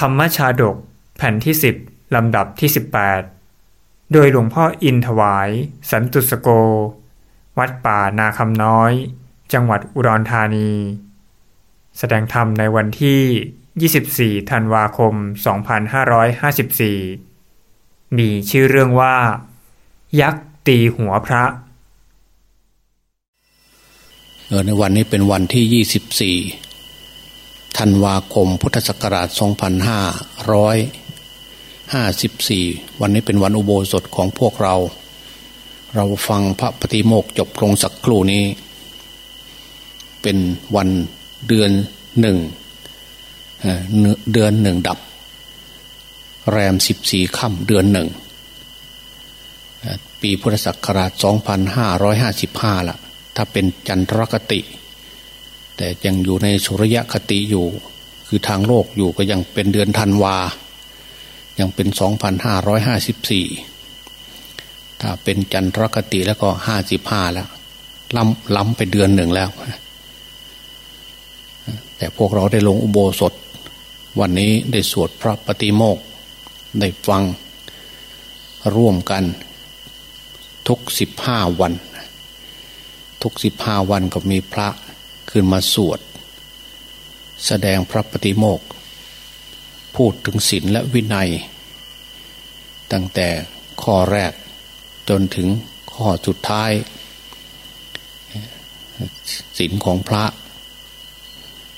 ธรรมชาดก แผ่นที่ 10 ลำดับที่ 18 โดยหลวงพ่ออินถวาย สันตุสโก วัดป่านาคำน้อย จังหวัดอุดรธานี แสดงธรรมในวันที่ 24 ธันวาคม 2554 มีชื่อเรื่องว่า ยักษ์ตีหัวพระในวันนี้เป็นวันที่ยี่สิบสี่ ธันวาคมพุทธศักราชสองพันห้าร้อยห้าสิบสี่วันนี้เป็นวันอุโบสถของพวกเรา เราฟังพระปฏิโมกจบลงสักครู่นี้ เป็นวันเดือนหนึ่งเดือนหนึ่งดับ แรมสิบสี่ค่ำเดือนหนึ่ง ปีพุทธศักราชสองพันห้าร้อยห้าสิบห้าละถ้าเป็นจันทรคติ แต่ยังอยู่ในสุริยะคติอยู่ คือทางโลกอยู่ก็ยังเป็นเดือนธันวา ยังเป็นสองพันห้าร้อยห้าสิบสี่ถ้าเป็นจันทรคติแล้วก็ห้าสิบห้าแล้วล้ำล้ำไปเดือนหนึ่งแล้ว แต่พวกเราได้ลงอุโบสถ วันนี้ได้สวดพระปฏิโมกได้ฟังร่วมกันทุกสิบห้าวัน ทุกสิบห้าวันก็มีพระ ขึ้นมาสวด แสดงพระปฏิโมกพูดถึงศีลและวินัย ตั้งแต่ข้อแรกจนถึงข้อสุดท้ายศีลของพระ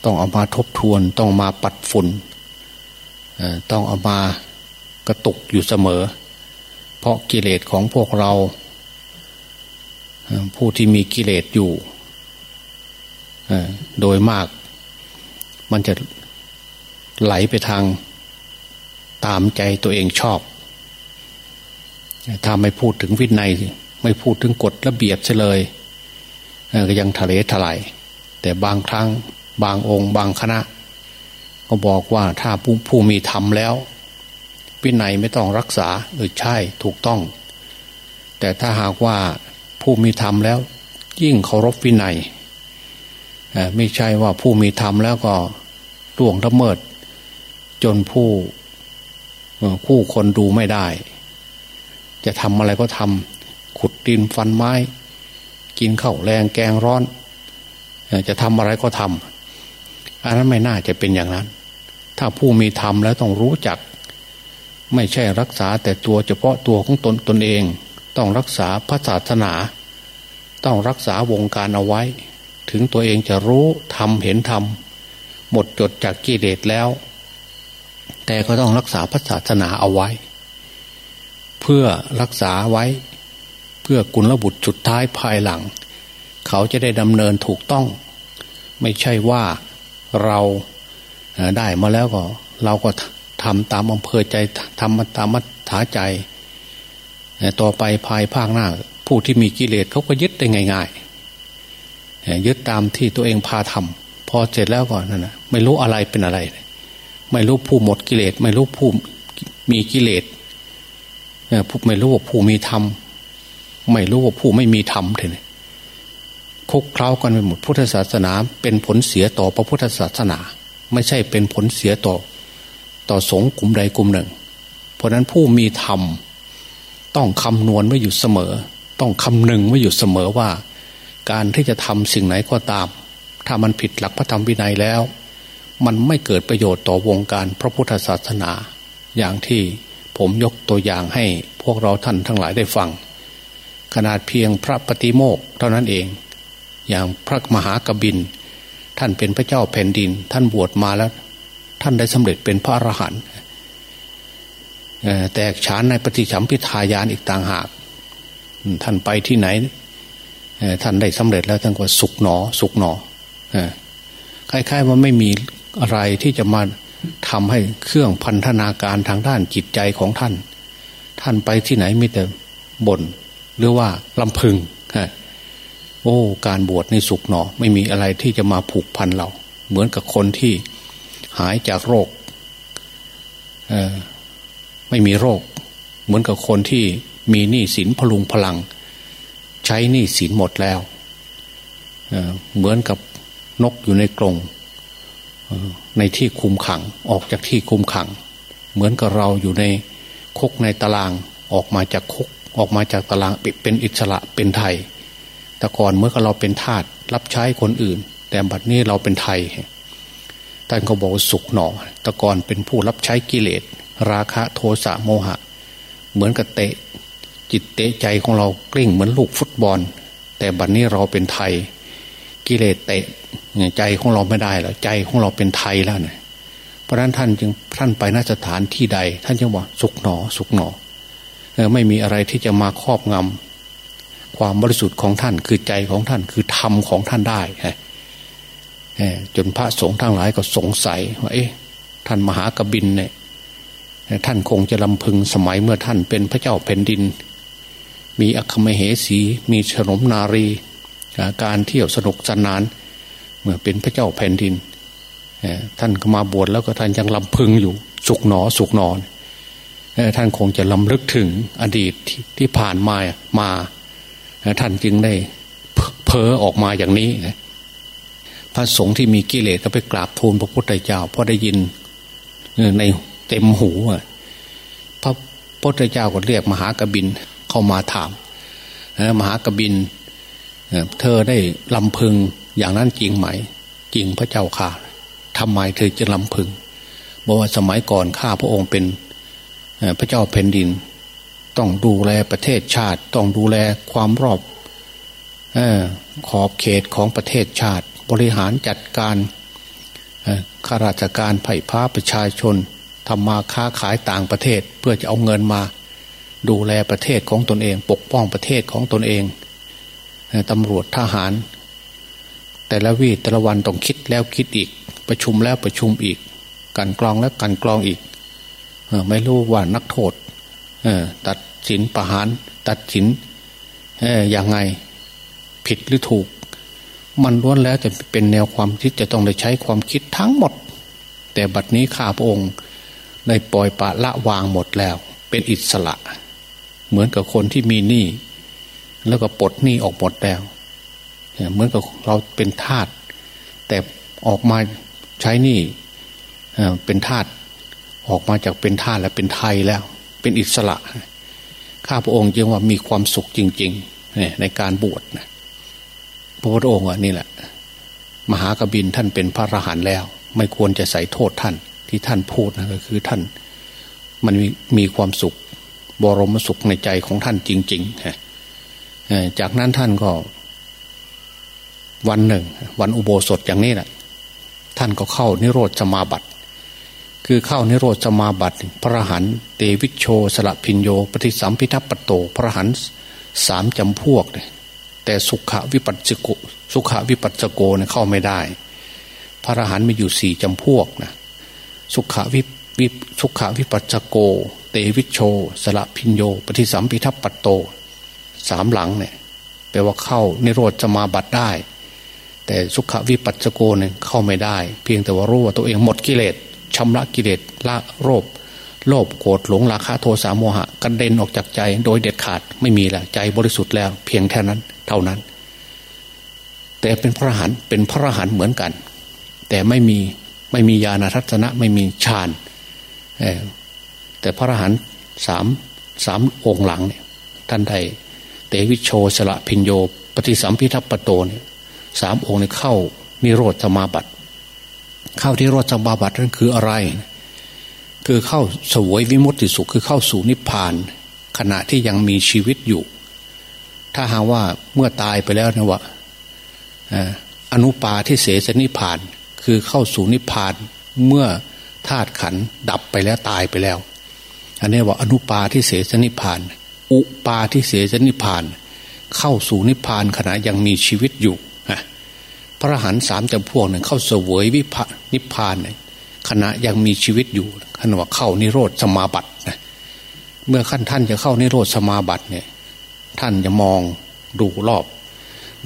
ต้องเอามาทบทวนต้องมาปัดฝุ่นต้องเอามากระตุกอยู่เสมอ เพราะกิเลสของพวกเรา ผู้ที่มีกิเลสอยู่ โดยมาก มันจะไหลไปทางตามใจตัวเองชอบ ถ้าไม่พูดถึงวินัย ไม่พูดถึงกฎระเบียบเลย ก็ยังทะเลถลายแต่บางครั้งบางองค์ บางคณะ ก็บอกว่าถ้าผู้ผู้มีธรรมแล้ว วินัยไม่ต้องรักษาเออใช่ถูกต้อง แต่ถ้าหากว่าผู้มีธรรมแล้ว ยิ่งเคารพวินัย ไม่ใช่ว่าผู้มีธรรมแล้วก็ล่วงละเมิด จนผู้คู่คนดูไม่ได้ จะทำอะไรก็ทำขุดดินฟันไม้ กินข้าวแรงแกงร้อน จะทำอะไรก็ทำอันนั้นไม่น่าจะเป็นอย่างนั้น ถ้าผู้มีธรรมแล้วต้องรู้จัก ไม่ใช่รักษาแต่ตัวเฉพาะตัวของตนตนเอง ต้องรักษาพระศาสนา ต้องรักษาวงการเอาไว้ ถึงตัวเองจะรู้ทำเห็นทำหมดจดจากกิเลสแล้ว แต่ก็ต้องรักษาพระศาสนาเอาไว้ เพื่อรักษาไว้ เพื่อกุลบุตรจุดท้ายภายหลัง เขาจะได้ดำเนินถูกต้อง ไม่ใช่ว่าเราได้มาแล้วก็เราก็ทำตามอำเภอใจทำตามมัธยาใจต่อไปภายภาคหน้า ผู้ที่มีกิเลสเขาก็ยึดได้ง่าย ๆ ยึดตามที่ตัวเองพาทำพอเสร็จแล้วก่อนนั่นนะไม่รู้อะไรเป็นอะไร ไม่รู้ผู้หมดกิเลส ไม่รู้ผู้มีกิเลสผู้ไม่รู้ว่าผู้มีธรรมไม่รู้ว่าผู้ไม่มีธรรมเลยคุกเคล้ากันไปหมดพุทธศาสนา เป็นผลเสียต่อพระพุทธศาสนา ไม่ใช่เป็นผลเสียต่อ ต่อสงฆ์กลุ่มใดกลุ่มหนึ่ง เพราะนั้นผู้มีธรรม ต้องคำนวณไว้อยู่เสมอ ต้องคำนึงไว้อยู่เสมอว่า การที่จะทำสิ่งไหนก็ตาม ถ้ามันผิดหลักพระธรรมวินัยแล้ว มันไม่เกิดประโยชน์ต่อวงการพระพุทธศาสนา อย่างที่ผมยกตัวอย่างให้พวกเราท่านทั้งหลายได้ฟัง ขนาดเพียงพระปฏิโมกเท่านั้นเอง อย่างพระมหากบิน ท่านเป็นพระเจ้าแผ่นดิน ท่านบวชมาแล้ว ท่านได้สำเร็จเป็นพระอรหันต์แตกฉานในปฏิฉัมพิทายานอีกต่างหาก ท่านไปที่ไหน ท่านได้สำเร็จแล้วท่านก็สุกหนอ สุกหนอคล้ายๆว่าไม่มีอะไรที่จะมาทำให้เครื่องพันธนาการทางด้านจิตใจของท่าน ท่านไปที่ไหนมีแต่บน่นหรือว่าลำพึงโอ้ การบวชในสุกหนอ ไม่มีอะไรที่จะมาผูกพันเรา เหมือนกับคนที่หายจากโรคไม่มีโรค เหมือนกับคนที่มีหนี้สินพลุงพลัง ใช้หนี้สินหมดแล้วเเหมือนกับนกอยู่ในกรงในที่คุมขังออกจากที่คุมขัง เหมือนกับเราอยู่ในคุกในตารางออกมาจากคุกออกมาจากตารางเป็นอิสระเป็นไทย แต่ก่อนเมื่อเราเป็นทาสรับใช้คนอื่น แต่บัดนี้เราเป็นไทยท่านก็บอกสุขหนอแต่ก่อนเป็นผู้รับใช้กิเลส ราคะโทสะโมหะ เหมือนกับเตะ จิตเตะใจของเรากลิ้งเหมือนลูกฟุตบอล แต่บัดนี้เราเป็นไทย กิเลสเตะใจของเราไม่ได้แล้วใจของเราเป็นไทยแล้วเนี่ยเพราะนั้นท่านจึงท่านไปนสถานที่ใด ท่านจึงว่าสุขหนอ สุขหนอไม่มีอะไรที่จะมาครอบงำความบริสุทธิ์ของท่านคือใจของท่านคือธรรมของท่านได้จนพระสงฆ์ทั้งหลายก็สงสัยว่าเอ๊ะท่านมหากบินเนี่ยท่านคงจะลำพึงสมัยเมื่อท่านเป็นพระเจ้าแผ่นดิน มีอัคมเหสี มีฉนมนารี การเที่ยวสนุกสนาน เมื่อเป็นพระเจ้าแผ่นดิน ท่านก็มาบวชแล้วก็ท่านยังลำพึงอยู่ สุกหนอสุกนอนท่านคงจะลำลึกถึงอดีตที่ผ่านมามา ท่านจึงได้เพ้อออกมาอย่างนี้ พระสงฆ์ที่มีกิเลสก็ไปกราบทูลพระพุทธเจ้าเพราะได้ยินในเต็มหูพระพุทธเจ้าก็เรียกมหากบิน เข้ามาถามมหากบินเธอได้ลำพึงอย่างนั้นจริงไหม จริงพระเจ้าค่ะทำไมเธอจะลำพึงบอกว่าสมัยก่อนข้าพระองค์เป็นพระเจ้าแผ่นดิน ต้องดูแลประเทศชาติ ต้องดูแลความรอบอขอบเขตของประเทศชาติ บริหารจัดการข้าราชการไผ่พ้าประชาชนทำมาค้าขายต่างประเทศ เพื่อจะเอาเงินมา ดูแลประเทศของตนเอง ปกป้องประเทศของตนเองตำรวจทหาร แต่ละวีแต่ละวันต้องคิดแล้วคิดอีก ประชุมแล้วประชุมอีก กันกรองแล้วกันกรองอีกไม่รู้ว่านักโทษตัดสินประหาร ตัดสินอย่างไงผิดหรือถูก มันล้วนแล้วจะเป็นแนวความคิดจะต้องได้ใช้ความคิดทั้งหมด แต่บัดนี้ข้าพระองค์ได้ปล่อยปะละวางหมดแล้ว เป็นอิสระ เหมือนกับคนที่มีหนี้แล้วก็ปลดหนี้ออกหมดแล้วเหมือนกับเราเป็นทาสแต่ออกมาใช้หนี้เป็นทาสออกมาจากเป็นทาสแล้วเป็นไทยแล้ว เป็นอิสระ ข้าพระองค์จึงว่ามีความสุขจริงๆในการบวชนะพระพุทธองค์นี่แหละ มหากบินท่านเป็นพระอรหันต์แล้ว ไม่ควรจะใส่โทษท่านที่ท่านพูดนะก็คือท่านมันมีมีความสุข บรมสุขในใจของท่านจริงๆฮะจากนั้นท่านก็ วันหนึ่ง วันอุโบสถอย่างนี้แหละท่านก็เข้านิโรธสมาบัติ คือเข้านิโรธสมาบัติ พระหันเตวิชโชสละพินโย ปฏิสัมพิทัปโต พระหันสามจำพวก แต่สุขวิปัสสโกสุขวิปัสสโกเนี่ยเข้าไม่ได้ พระหันมีอยู่สี่จำพวกนะสุขวิ วิสุขวิปัสสโก เตวิชโช สละพินโย ปฏิสัมพิทัปโตสามหลังเนี่ยแปลว่าเข้าในโรธจะมาบัตได้ แต่สุขวิปัสสโกเนี่ยเข้าไม่ได้ เพียงแต่ว่ารู้ว่าตัวเองหมดกิเลสชำระกิเลสละโรคโลภโกรธหลงราคะโทสะโมหะกันเด็นออกจากใจ โดยเด็ดขาดไม่มีแล้วใจบริสุทธิ์แล้ว เพียงแค่นั้นเท่านั้น แต่เป็นพระหันเป็นพระหันเหมือนกัน แต่ไม่มีไม่มีญาณทัศนะไม่มีฌาน แต่พระรหันสามสามองค์หลังเนี่ยท่านได้เตวิโชสละพินโย ปฏิสัมพิทัปโตเนี่ยสามองค์เนี่ยเข้านิโรธสมาบัติ เข้าที่โรธสมาบัตินั่นคืออะไร คือเข้าสวยวิมุตติสุขคือเข้าสู่นิพพาน ขณะที่ยังมีชีวิตอยู่ ถ้าหากว่าเมื่อตายไปแล้วนะว่าอนุปาที่เสสนิพพาน คือเข้าสู่นิพพานเมื่อ ธาตุขันดับไปแล้วตายไปแล้ว อันนี้ว่าอนุปาที่เสสนิพพาน อุปาทิเสสนิพาน เข้าสู่นิพพานขณะยังมีชีวิตอยู่พระหันสามจำพวกหนึ่งเข้าเสวยวิพนิพพานขณะยังมีชีวิตอยู่ขณะว่าเข้านิโรธสมาบัตินะเมื่อขั้นท่านจะเข้านิโรธสมาบัติเนี่ย ท่านจะมองดูรอบ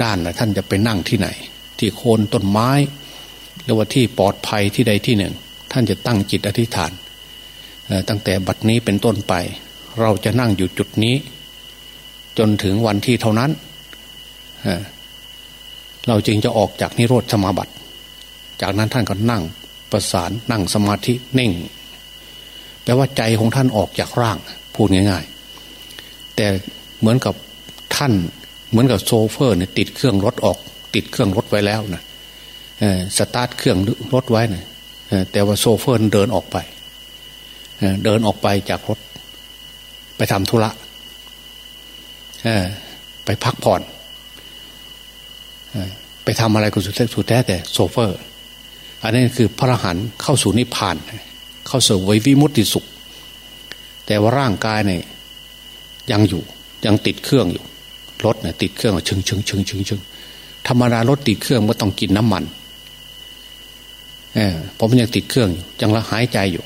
ด้านนะท่านจะไปนั่งที่ไหน ที่โคนต้นไม้ หรือว่าที่ปลอดภัยที่ใดที่หนึ่ง ท่านจะตั้งจิตอธิษฐาน ตั้งแต่บัดนี้เป็นต้นไป เราจะนั่งอยู่จุดนี้ จนถึงวันที่เท่านั้น เราจึงจะออกจากนิโรธสมาบัติ จากนั้นท่านก็นั่งประสานนั่งสมาธิเน่ง แปลว่าใจของท่านออกจากร่าง พูดง่ายๆ แต่เหมือนกับท่านเหมือนกับโชเฟอร์เนี่ยติดเครื่องรถออก ติดเครื่องรถไว้แล้วนะสตาร์ตเครื่องรถไว้นะ แต่ว่าโชเฟอร์เดินออกไปเดินออกไปจากรถ ไปทำธุระไปพักผ่อนไปทำอะไรก็สุดแท้สุดแท้แต่โชเฟอร์ อันนี้คือพระหันเข้าสู่นิพพาน เข้าสู่วิวิมุตติสุข แต่ว่าร่างกายเนี่ยยังอยู่ยังติดเครื่องอยู่รถเนี่ยติดเครื่องชึงชึงชึงชึงชึงธรรมดารถติดเครื่องก็ต้องกินน้ำมัน เออผมยังติดเครื่องอยู่ยังละหายใจอยู่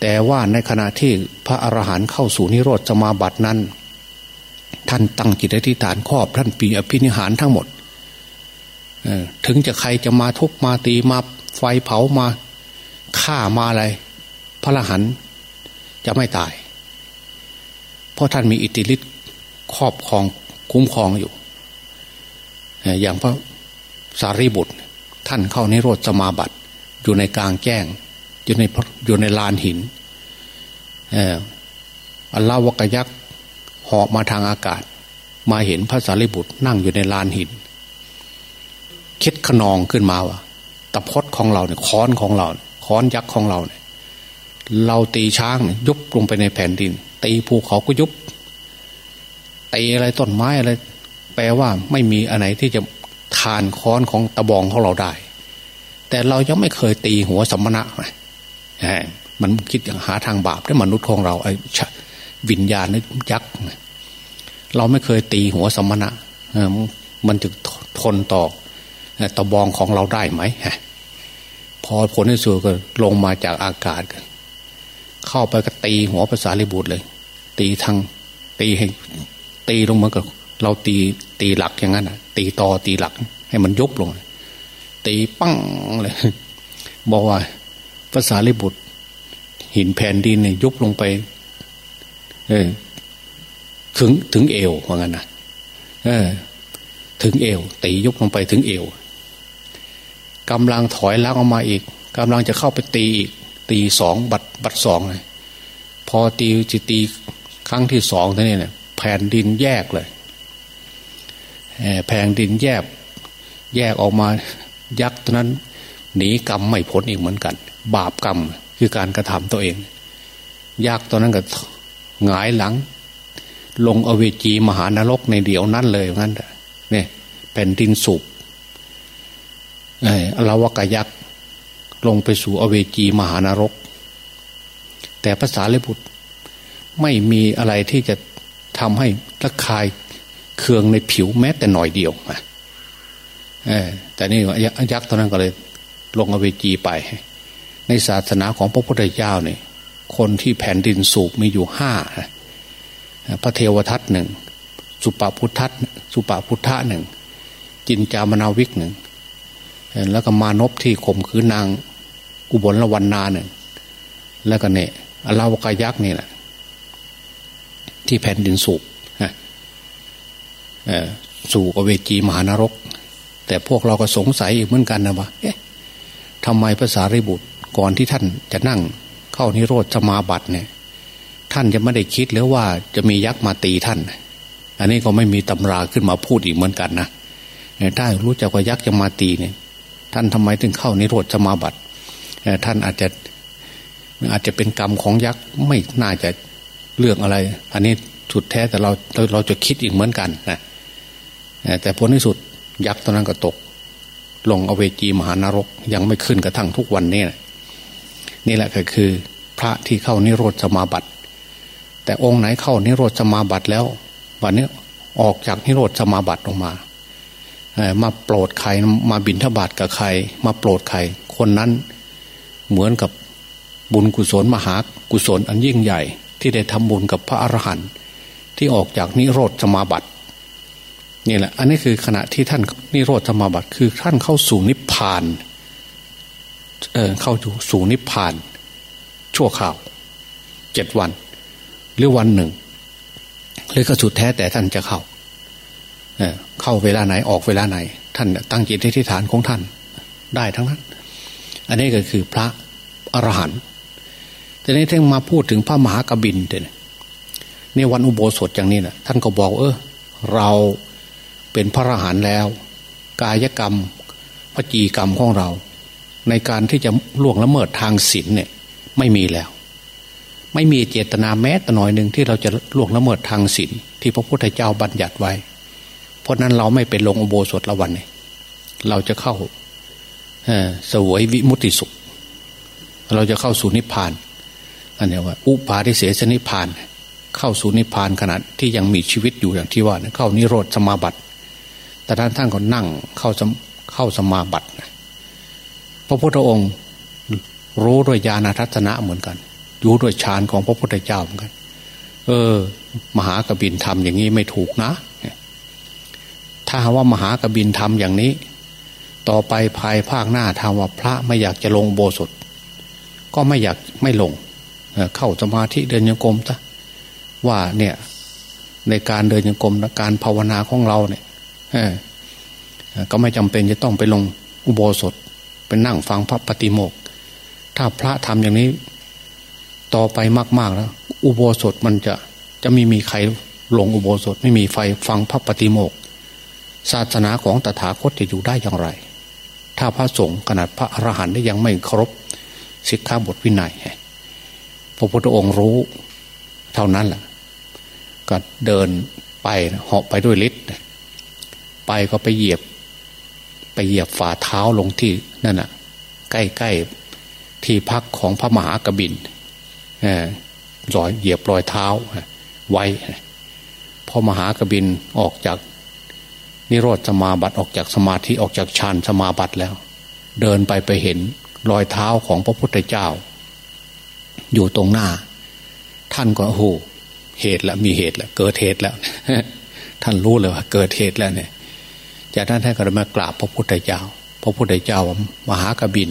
แต่ว่าในขณะที่พระอรหันต์เข้าสู่นิโรธสมาบัตินั้น ท่านตั้งจิตอธิษฐานครอบท่านปีอภินิหารทั้งหมดถึงจะใครจะมาทุบมาตีมาไฟเผามาฆ่ามาอะไร พระอรหันต์จะไม่ตาย เพราะท่านมีอิทธิฤทธิ์ครอบครองคุ้มครองอยู่ อย่างพระสารีบุตร ท่านเข้าในโรธสมาบัติ อยู่ในกลางแจ้ง อยู่ในอยู่ในลานหินอัลลาวกยักษ์หอบมาทางอากาศ มาเห็นพระสารีบุตรนั่งอยู่ในลานหิน คิดขนองขึ้นมาว่าตะพดของเราเนี่ยค้อนของเราค้อนยักษ์ของเราเนี่ยเราตีช้างยุบลงไปในแผ่นดิน ตีภูเขาก็ยุบตีอะไรต้นไม้อะไร แปลว่าไม่มีอะไรที่จะ ทานค้อนของตะบองของเราได้ แต่เรายังไม่เคยตีหัวสมณะมันคิดอย่างหาทางบาปได้มนุษย์ของเราไอ้วิญญาณนี่ยักษ์เราไม่เคยตีหัวสมณะมันจะทนต่อตะบองของเราได้ไหมพอผลที่สุดก็ลงมาจากอากาศกันเข้าไปก็ตีหัวภาษาลิบุตรเลย ตีทางตีให้ตีลงมากับ เราตีตีหลักอย่างนั้นอะ ตีต่อตีหลัก ให้มันยุบลง ตีปั้งเลยบอกว่าภาษาลิบุตร หินแผ่นดินเนี่ยยุบลงไป เออ ถึงถึงเอวว่างั้นนะเออ ถึงเอวตียุบลงไปถึงเอวกำลังถอยล้างออกมาอีกกำลังจะเข้าไปตีอีก ตีสองบัดบัดสองเลยพอตีจิตีครั้งที่สองท่านี้เนี่ยแผ่นดินแยกเลย แผ่นดินแยกแยกออกมายักษ์ตอนนั้นหนีกรรมไม่พ้นอีกเหมือนกัน บาปกรรมคือการกระทำตัวเอง ยักษ์ตอนนั้นก็หงายหลัง ลงอเวจีมหานรกในเดียวนั้นเลยงั้นเนี่ยแผ่นดินสูบอลาวกยักษ์ลงไปสู่อเวจีมหานรก แต่ภาษาเลบุตรไม่มีอะไรที่จะทำให้ระคาย เคืองในผิวแม้แต่หน่อยเดียวอแต่นี่ยักษ์ตอนนั้นก็เลยลงอเวจีไป ในศาสนาของพระพุทธเจ้าเนี่ยคนที่แผ่นดินสูบมีอยู่ห้าพระเทวทัตหนึ่งสุปาพุทธัตสุปาพุทธะหนึ่งจินจามนาวิกหนึ่งแล้วก็มานพที่ข่มขืนนางอุบลละวันนาเนี่ยแล้วก็เนี่ยอลาวกายักษ์นี่แหละที่แผ่นดินสูบ สู่อเวจีมหานรก แต่พวกเราก็สงสัยอีกเหมือนกันนะว่าเอ๊ะทำไมภาษาริบุตรก่อนที่ท่านจะนั่งเข้านิโรธสมาบัติเนี่ย ท่านจะไม่ได้คิดหรือว่าจะมียักษ์มาตีท่าน อันนี้ก็ไม่มีตำราขึ้นมาพูดอีกเหมือนกันนะถ้ารู้จักว่ายักษ์จะมาตีเนี่ย ท่านทำไมถึงเข้านิโรธสมาบัติท่านอาจจะอาจจะเป็นกรรมของยักษ์ไม่น่าจะเรื่องอะไร อันนี้สุดแท้แต่เราเราเราจะคิดอีกเหมือนกันนะ แต่ผลที่สุดยักษ์ตอนนั้นก็ตก ลงอเวจีมหานรกยังไม่ขึ้นกระทั่งทุกวันนี้นี่แหละก็คือ พระที่เข้านิโรธสมาบัติ แต่องค์ไหนเข้านิโรธสมาบัติแล้ว วันนี้ออกจากนิโรธสมาบัติออกมามาโปรดใครมาบินทบาทกับใคร มาโปรดใคร คนนั้นเหมือนกับบุญกุศลมหากุศลอันยิ่งใหญ่ ที่ได้ทำบุญกับพระอรหันต์ที่ออกจากนิโรธสมาบัติ นี่แหละ อันนี้คือขณะที่ท่านนิโรธสมบัติคือท่านเข้าสู่นิพพานเออเข้าสู่นิพพาน ชั่วข่าวเจ็ดวัน หรือวันหนึ่ง หรือก็สุดแท้แต่ท่านจะเข้าเเข้าเวลาไหนออกเวลาไหน ท่านตั้งจิตที่ฐานของท่าน ได้ทั้งนั้น อันนี้ก็คือพระอรหันต์แต่นี้ท่านมาพูดถึงพระมหากบินเนี่ยในวันอุโบสถอย่างนี้นะท่านก็บอก เออเรา เป็นพระอรหันต์แล้ว กายกรรมพจีกรรมของเรา ในการที่จะล่วงละเมิดทางศีลเนี่ยไม่มีแล้ว ไม่มีเจตนาแม้แต่น้อยหนึ่งที่เราจะล่วงละเมิดทางศีลที่พระพุทธเจ้าบัญญัติไว้ เพราะนั้นเราไม่เป็นลงอุโบสถละวันเนี่ยเราจะเข้าสวยวิมุติสุข เราจะเข้าสู่นิพพานอันนี้ว่า อุปาทิเสสนิพพาน เข้าสู่นิพพานขณะที่ยังมีชีวิตอยู่อย่างที่ว่าเข้านิโรธสมาบัติ แต่ท่านท่านก็นั่งเข้าเข้าสมาบัติพระพุทธองค์รู้ด้วยญาณทัศนะเหมือนกันอยู่ด้วยฌานของพระพุทธเจ้าเหมือนกัน เออ มหากบินทำอย่างนี้ไม่ถูกนะ ถ้าว่ามหากบินทำอย่างนี้ ต่อไปภายภาคหน้าทาว่าพระไม่อยากจะลงโบสถก็ไม่อยากไม่ลง เข้าสมาธิเดินยังกรมซะว่าเนี่ยในการเดินยังกรมการภาวนาของเราเนี่ย ก็ไม่จำเป็นจะต้องไปลงอุโบสถเป็นนั่งฟังพระปฏิโมก ถ้าพระทำอย่างนี้ ต่อไปมากๆแล้วอุโบสถมันจะจะไม่มีใครลงอุโบสถไม่มีไฟฟังพระปฏิโมก ศาสนาของตถาคตจะอยู่ได้อย่างไร ถ้าพระสงฆ์ขนาดพระอรหันต์ได้ยังไม่ครบสิกขาบทวินัยพระพุทธองค์รู้ เท่านั้นแหละก็เดินไปเหาะไปด้วยฤทธิ์ ไปก็ไปเหยียบ ไปเหยียบฝ่าเท้าลงที่นั่นน่ะ ใกล้ๆที่พักของพระมหากบินรอยเหยียบรอยเท้าไว้พอมหากบินออกจาก นิโรธสมาบัติออกจากสมาธิออกจากฌานสมาบัติแล้ว เดินไปไปเห็นรอยเท้าของพระพุทธเจ้า อยู่ตรงหน้า ท่านก็โอ้โหเหตุแล้วมีเหตุแล้วเกิดเหตุแล้ว ท่านรู้เลยว่าเกิดเหตุแล้วเนี่ย จากนั้นท่านก็มากราบพระพุทธเจ้า พระพุทธเจ้ามหากบิน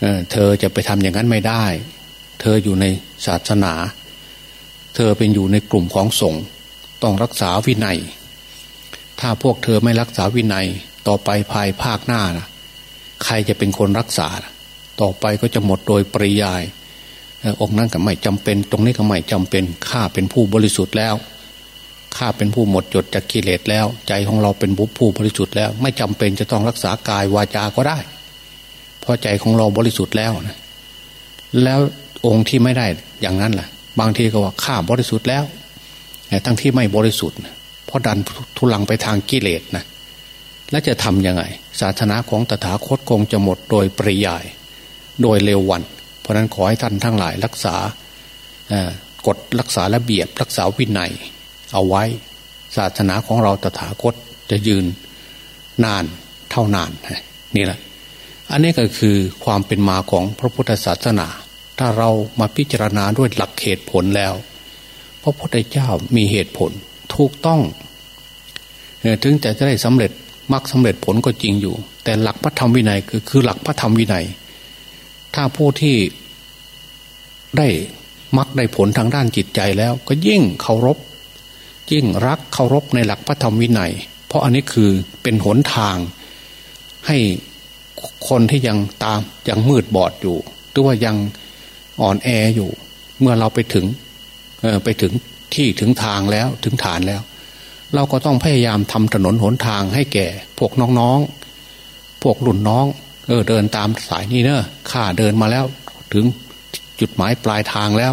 เเธอจะไปทำอย่างนั้นไม่ได้ เธออยู่ในศาสนา เธอเป็นอยู่ในกลุ่มของสงฆ์ต้องรักษาวินัย ถ้าพวกเธอไม่รักษาวินัย ต่อไปภายภาคหน้านะใครจะเป็นคนรักษา ต่อไปก็จะหมดโดยปริยายองค์นั้นก็ไม่จำเป็น ตรงนี้ก็ไม่จำเป็นข้าเป็นผู้บริสุทธิ์แล้ว ข้าเป็นผู้หมดจดจากกิเลสแล้ว ใจของเราเป็นบุพผู้บริสุทธิ์แล้ว ไม่จำเป็นจะต้องรักษากายวาจาก็ได้ เพราะใจของเราบริสุทธิ์แล้วนะแล้วองค์ที่ไม่ได้อย่างนั้นแหละบางทีก็ว่าข้าบริสุทธิ์แล้วทั้งที่ไม่บริสุทธิ์เพราะดันทุลังไปทางกิเลสนะแล้วจะทํำยังไง ศาสนาของตถาคตคงจะหมดโดยปริยาย โดยเร็ววัน เพราะนั้นขอให้ท่านทั้งหลายรักษากฎรักษาระเบียบรักษาวินัย เอาไว้ ศาสนาของเราตถาคตจะยืนนานเท่านานนี่แหละ อันนี้ก็คือความเป็นมาของพระพุทธศาสนา ถ้าเรามาพิจารณาด้วยหลักเหตุผลแล้ว พระพุทธเจ้ามีเหตุผลถูกต้องถึงจะจะได้สำเร็จมรรคสาเร็จผลก็จริงอยู่ แต่หลักพระธรรมวินัยคือคือหลักพระธรรมวินัย ถ้าผู้ที่ได้มรรคได้ผลทางด้านจิตใจแล้ว ก็ยิ่งเคารพ ยิ่งรักเคารพในหลักพระธรรมวินัย เพราะอันนี้คือเป็นหนทาง ให้คนที่ยังตามยังมืดบอดอยู่ หรือว่ายังอ่อนแออยู่ เมื่อเราไปถึงไปถึงที่ถึงทางแล้วถึงฐานแล้ว เราก็ต้องพยายามทำถนนหนทางให้แก่พวกน้องๆ พวกรุ่นน้อง เออเดินตามสายนี้เนอะข้าเดินมาแล้ว ถึงจุดหมายปลายทางแล้ว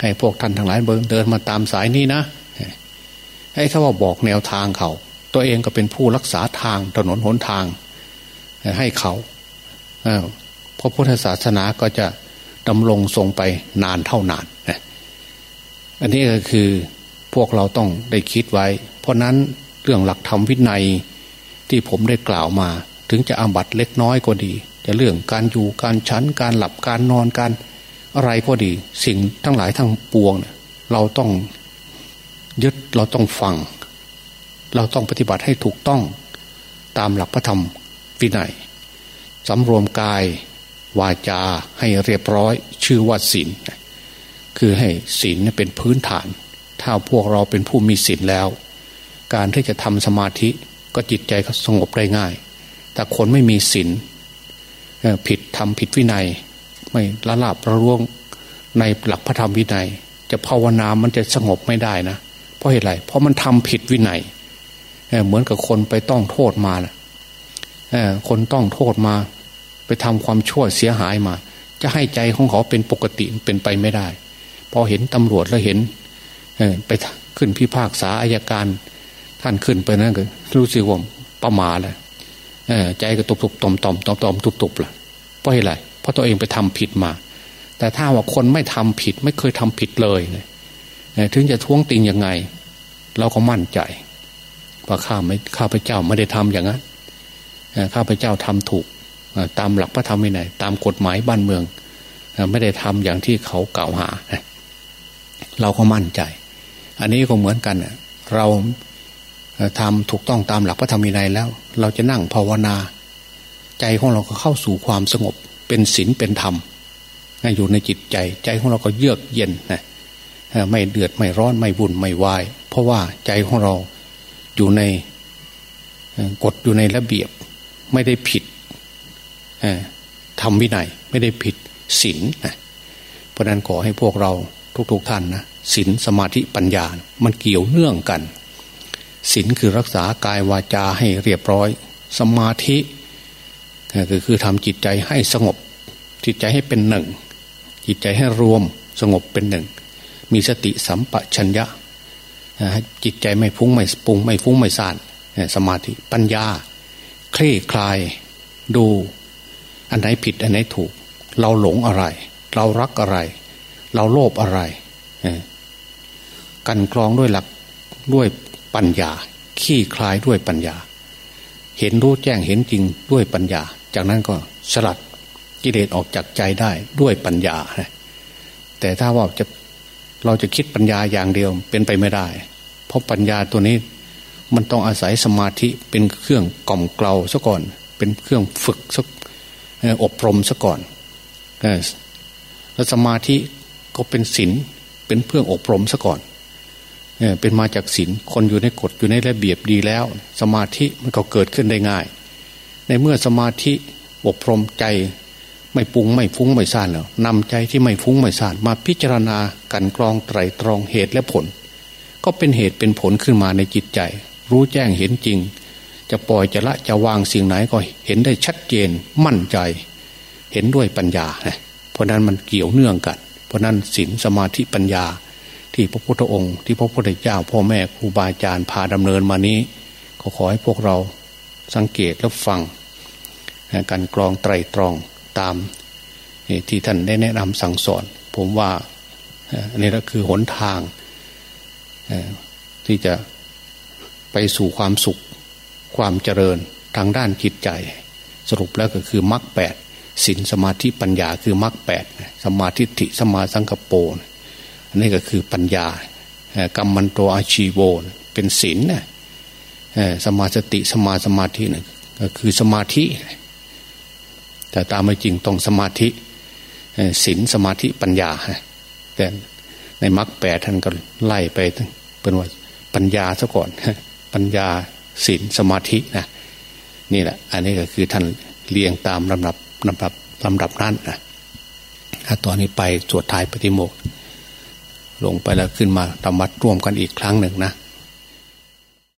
ให้พวกท่านทั้งหลายเดินมาตามสายนี้นะ ให้เขาว่าบอกแนวทางเขา ตัวเองก็เป็นผู้รักษาทางถนนหนทางให้เขาเพราะพุทธศาสนาก็จะดำรงทรงไปนานเท่านานอันนี้ก็คือพวกเราต้องได้คิดไว้ เพราะนั้นเรื่องหลักธรรมวินัยที่ผมได้กล่าวมา ถึงจะอาบัตเล็กน้อยก็ดี จะเรื่องการอยู่การฉันการหลับการนอนการอะไรก็ดี สิ่งทั้งหลายทั้งปวง เราต้อง ยึดเราต้องฟัง เราต้องปฏิบัติให้ถูกต้องตามหลักพระธรรมวินัยสำรวมกายวาจาให้เรียบร้อยชื่อว่าศีลคือให้ศีลเป็นพื้นฐาน ถ้าพวกเราเป็นผู้มีศีลแล้ว การที่จะทำสมาธิก็จิตใจก็สงบได้ง่าย แต่คนไม่มีศีลผิดทำผิดวินัย ไม่ละลาบระร่วงในหลักพระธรรมวินัย จะภาวนามันจะสงบไม่ได้นะ ราะเหตุไรเพราะมันทำผิดวินัยเหมือนกับคนไปต้องโทษมานะคนต้องโทษมา ไปทำความชั่วเสียหายมา จะให้ใจของเขาเป็นปกติเป็นไปไม่ได้ พอเห็นตำรวจแล้วเห็นไปขึ้นพิพากษาอายการ ท่านขึ้นไปนั่นก็รู้สึกว่าประมาทเลยใจก็ตุบตุบตอมตอมตอมตอมตุบตุบล่ะเพราะอะไรเพราะตัวเองไปทำผิดมา แต่ถ้าว่าคนไม่ทำผิดไม่เคยทำผิดเลย ถึงจะท้วงติงยังไง เราก็มั่นใจว่าข้าไม่ข้าพเจ้าไม่ได้ทำอย่างนั้นข้าพเจ้าทำถูกตามหลักพระธรรมวินัยตามกฎหมายบ้านเมืองไม่ได้ทำอย่างที่เขากล่าวหา เราก็มั่นใจ อันนี้ก็เหมือนกันเราทำถูกต้องตามหลักพระธรรมวินัยแล้ว เราจะนั่งภาวนา ใจของเราก็เข้าสู่ความสงบเป็นศีลเป็นธรรมอยู่ในจิตใจ ใจของเราก็เยือกเย็นนะ ไม่เดือดไม่ร้อนไม่วุ่นไม่วาย เพราะว่าใจของเราอยู่ในกฎอยู่ในระเบียบไม่ได้ผิดทำวินัยไม่ได้ผิดศีลเพราะนั้นขอให้พวกเราทุก ๆทท่านนะศีลสมาธิปัญญา มันเกี่ยวเนื่องกันศีลคือรักษากายวาจาให้เรียบร้อย สมาธิคือคือทำจิตใจให้สงบ จิตใจให้เป็นหนึ่ง จิตใจให้รวมสงบเป็นหนึ่ง มีสติสัมปชัญญะจิตใจไม่ฟุ้งไม่ปุงไม่ฟุ้งไม่ซ่านสมาธิปัญญา คลี่คลายดู อันไหนผิดอันไหนถูก เราหลงอะไร เรารักอะไร เราโลภอะไรกันกรองด้วยหลักด้วยปัญญา ขี้คลายด้วยปัญญา เห็นรู้แจ้งเห็นจริงด้วยปัญญา จากนั้นก็สลัดกิเลสออกจากใจได้ด้วยปัญญาแต่ถ้าว่าจะ เราจะคิดปัญญาอย่างเดียวเป็นไปไม่ได้ เพราะปัญญาตัวนี้มันต้องอาศัยสมาธิเป็นเครื่องกล่อมเกลาซะก่อน เป็นเครื่องฝึกสักอบรมซะก่อนแล้วสมาธิก็เป็นศีลเป็นเพื่องอบรมซะก่อนเป็นมาจากศีลคนอยู่ในกฎอยู่ในระเบียบดีแล้ว สมาธิมันก็เกิดขึ้นได้ง่าย ในเมื่อสมาธิอบรมใจ ไม่ปุงไม่ฟุ้งไม่ซ่านแล้วนำใจที่ไม่ฟุ้งไม่ซ่านมาพิจารณากันกรองไตรตรองเหตุและผล ก็เป็นเหตุเป็นผลขึ้นมาในจิตใจ รู้แจ้งเห็นจริง จะปล่อยจะละจะวางสิ่งไหนก็เห็นได้ชัดเจนมั่นใจ เห็นด้วยปัญญาเพราะนั้นมันเกี่ยวเนื่องกัน เพราะนั้นศีลสมาธิปัญญา ที่พระพุทธองค์ ที่พระพุทธเจ้าพ่อแม่ครูบาอาจารย์พาดำเนินมานี้ขอขอให้พวกเราสังเกตและฟังการกรองไตรตรอง ตามที่ท่านได้แนะนำสั่งสอน ผมว่าอันนี้ก็คือหนทางที่จะไปสู่ความสุขความเจริญทางด้านจิตใจ สรุปแล้วก็คือมรรคแปดสินสมาธิปัญญาคือมรรคแปดสมาธิิสมาสังกปรอันนี้ก็คือปัญญากรรมมันโตอาชีโวเป็นศีลนะสมาสติสมาสมาธินะก็คือสมาธิ แต่ตามไม่จริงต้องสมาธิศีลสมาธิปัญญาแต่ในมรรคแปดท่านก็ไล่ไปเป็นว่าปัญญาซะก่อนปัญญาศีลสมาธินะนี่แหละ อันนี้ก็คือท่านเรียงตามลำดับลำดับลำดับนั้นนะถ้าตอนนี้ไปสวดท้ายปฏิโมกข์ลงไปแล้วขึ้นมาทำวัดร่วมกันอีกครั้งหนึ่งนะ